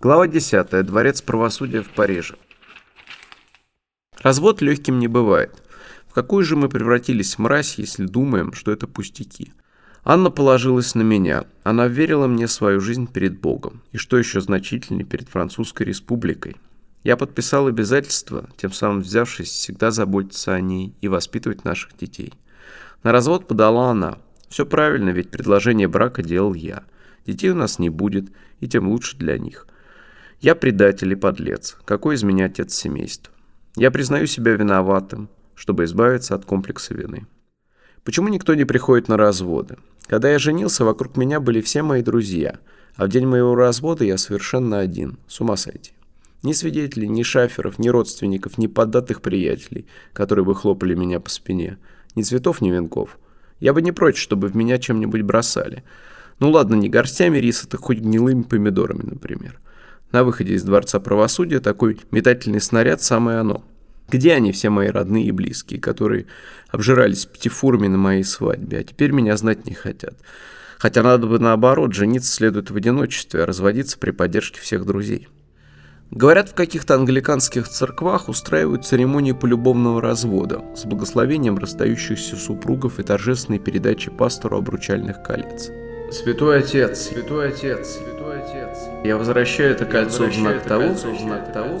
Глава 10. Дворец правосудия в Париже. Развод легким не бывает. В какую же мы превратились мразь, если думаем, что это пустяки? Анна положилась на меня. Она верила мне свою жизнь перед Богом. И что еще значительнее, перед Французской республикой. Я подписал обязательство, тем самым взявшись всегда заботиться о ней и воспитывать наших детей. На развод подала она. Все правильно, ведь предложение брака делал я. Детей у нас не будет, и тем лучше для них. Я предатель и подлец. Какой из меня отец семейства? Я признаю себя виноватым, чтобы избавиться от комплекса вины. Почему никто не приходит на разводы? Когда я женился, вокруг меня были все мои друзья, а в день моего развода я совершенно один, с ума сойти. Ни свидетелей, ни шаферов, ни родственников, ни поддатых приятелей, которые бы хлопали меня по спине, ни цветов, ни венков. Я бы не прочь, чтобы в меня чем-нибудь бросали. Ну ладно, не горстями риса, так хоть гнилыми помидорами, например. На выходе из Дворца правосудия такой метательный снаряд самое оно. Где они, все мои родные и близкие, которые обжирались птифурами на моей свадьбе, а теперь меня знать не хотят? Хотя надо бы наоборот, жениться следует в одиночестве, а разводиться при поддержке всех друзей. Говорят, в каких-то англиканских церквах устраивают церемонии полюбовного развода с благословением расстающихся супругов и торжественной передачей пастору обручальных колец. Святой Отец, Святой Отец, Святой. Я возвращаю это кольцо в знак того, в знак того,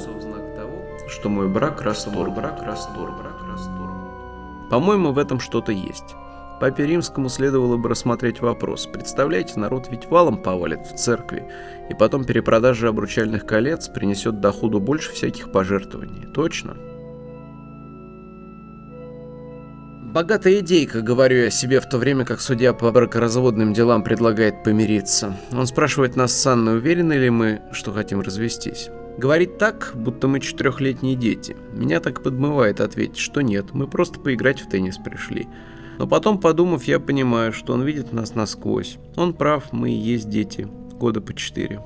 что мой брак расторг, брак расторг, брак расторг. По-моему, в этом что-то есть. Папе Римскому следовало бы рассмотреть вопрос. Представляете, народ ведь валом повалит в церкви, и потом перепродажа обручальных колец принесет доходу больше всяких пожертвований. Точно? Богатая идейка, говорю я себе в то время, как судья по бракоразводным делам предлагает помириться. Он спрашивает нас с Анной, уверены ли мы, что хотим развестись. Говорит так, будто мы четырехлетние дети. Меня так подмывает ответить, что нет, мы просто поиграть в теннис пришли. Но потом, подумав, я понимаю, что он видит нас насквозь. Он прав, мы и есть дети. Года по четыре.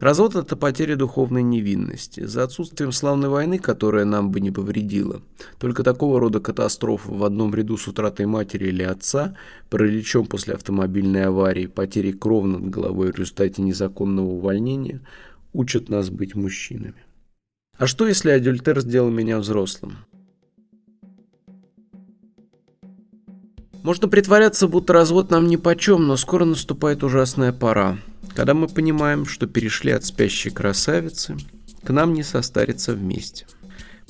Развод – это потеря духовной невинности. За отсутствием славной войны, которая нам бы не повредила, только такого рода катастрофы в одном ряду с утратой матери или отца, параличом после автомобильной аварии, потерей кров над головой в результате незаконного увольнения, учат нас быть мужчинами. А что, если адюльтер сделал меня взрослым? Можно притворяться, будто развод нам нипочем, но скоро наступает ужасная пора – когда мы понимаем, что перешли от спящей красавицы к нам не состариться вместе.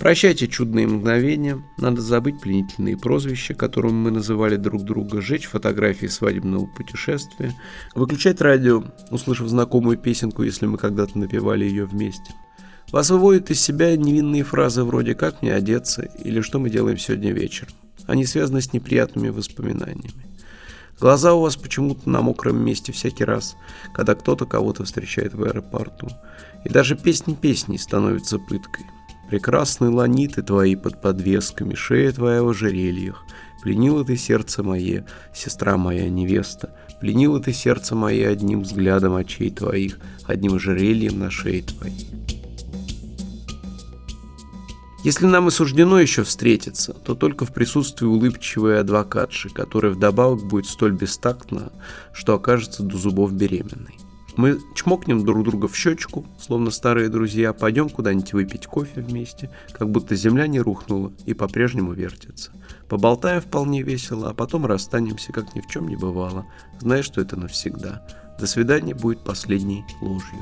Прощайте чудные мгновения, надо забыть пленительные прозвища, которым мы называли друг друга, жечь фотографии свадебного путешествия, выключать радио, услышав знакомую песенку, если мы когда-то напевали ее вместе. Вас выводят из себя невинные фразы вроде «как мне одеться» или «что мы делаем сегодня вечером». Они связаны с неприятными воспоминаниями. Глаза у вас почему-то на мокром месте всякий раз, когда кто-то кого-то встречает в аэропорту. И даже песни песней становятся пыткой. Прекрасные ланиты твои под подвесками, шея твоя в ожерельях. Пленила ты сердце мое, сестра моя невеста. Пленила ты сердце мое одним взглядом очей твоих, одним ожерельем на шее твоей. Если нам и суждено еще встретиться, то только в присутствии улыбчивой адвокатши, которая вдобавок будет столь бестактна, что окажется до зубов беременной. Мы чмокнем друг друга в щечку, словно старые друзья, пойдем куда-нибудь выпить кофе вместе, как будто земля не рухнула и по-прежнему вертится. Поболтаем вполне весело, а потом расстанемся, как ни в чем не бывало, зная, что это навсегда. До свидания будет последней ложью.